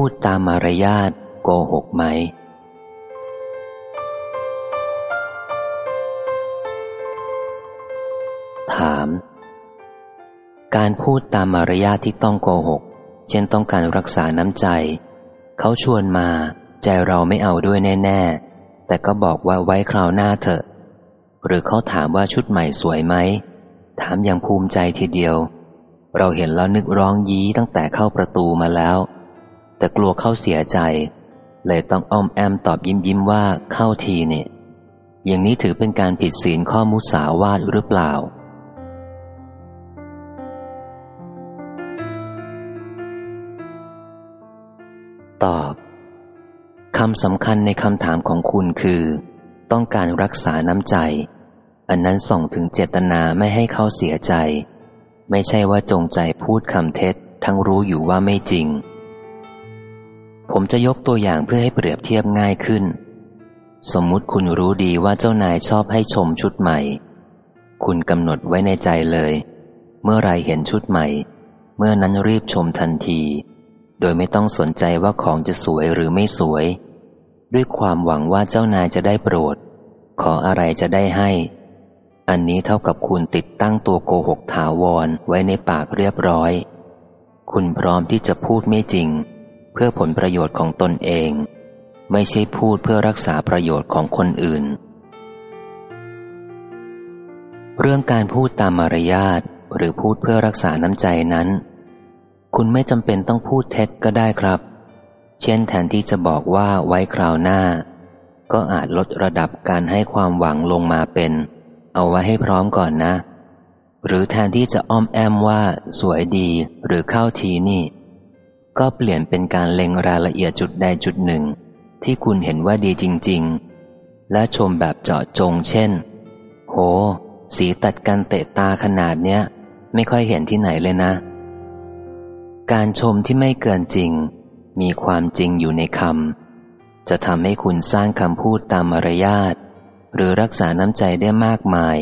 พูดตามมารยาทโกหกไหม ถาม การพูดตามมารยาทที่ต้องโกหก เช่นต้องการรักษาน้ำใจ เขาชวนมา ใจเราไม่เอาด้วยแน่ ๆ แต่ก็บอกว่าไว้คราวหน้าเถอะ หรือเขาถามว่าชุดใหม่สวยไหม ถามอย่างภูมิใจทีเดียวเราเห็นแล้วนึกร้องยี้ตั้งแต่เข้าประตูมาแล้ว แต่กลัวเข้าเสียใจ เลยต้องอ้อมแอมตอบยิ้มยิ้มว่าเข้าทีเนี่ย อย่างนี้ถือเป็นการผิดศีลข้อมุสาวาทหรือเปล่า ตอบคำสำคัญในคำถามของคุณคือ ต้องการรักษาน้ำใจ อันนั้นส่งถึงเจตนาไม่ให้เขาเสียใจ ไม่ใช่ว่าจงใจพูดคำเท็จ ทั้งรู้อยู่ว่าไม่จริง ผมจะยกตัวอย่างเพื่อให้เปรียบเทียบง่ายขึ้น สมมุติคุณรู้ดีว่าเจ้านายชอบให้ชมชุดใหม่ คุณกำหนดไว้ในใจเลย เมื่อไรเห็นชุดใหม่ เมื่อนั้นรีบชมทันที โดยไม่ต้องสนใจว่าของจะสวยหรือไม่สวย ด้วยความหวังว่าเจ้านายจะได้โปรด ขออะไรจะได้ให้ อันนี้เท่ากับคุณติดตั้งตัวโกหกถาวรไว้ในปากเรียบร้อย คุณพร้อมที่จะพูดไม่จริง เพื่อผลประโยชน์ของตนเอง ไม่ใช่พูดเพื่อรักษาประโยชน์ของคนอื่น เรื่องการพูดตามมารยาทหรือพูดเพื่อรักษาน้ำใจนั้น คุณไม่จำเป็นต้องพูดเท็จก็ได้ครับ เช่นแทนที่จะบอกว่าไว้คราวหน้า ก็อาจลดระดับการให้ความหวังลงมาเป็น เอาไว้ให้พร้อมก่อนนะ หรือแทนที่จะอ้อมแอมว่า สวยดีหรือเข้าทีนี่ ก็เปลี่ยนเป็นการเล็งรายละเอียดจุดใดจุดหนึ่ง ที่คุณเห็นว่าดีจริง ๆ และชมแบบเจาะจง เช่น โห สีตัดกันเตะตาขนาดเนี้ย ไม่ค่อยเห็นที่ไหนเลยนะ การชมที่ไม่เกินจริง มีความจริงอยู่ในคำจะทำให้คุณสร้างคำพูดตามมารยาทหรือรักษาน้ำใจได้มากมาย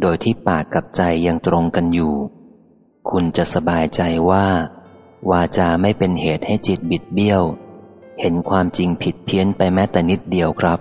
โดยที่ปากกับใจยังตรงกันอยู่ คุณจะสบายใจว่า วาจาไม่เป็นเหตุให้จิตบิดเบี้ยว เห็นความจริงผิดเพี้ยนไปแม้แต่นิดเดียวครับ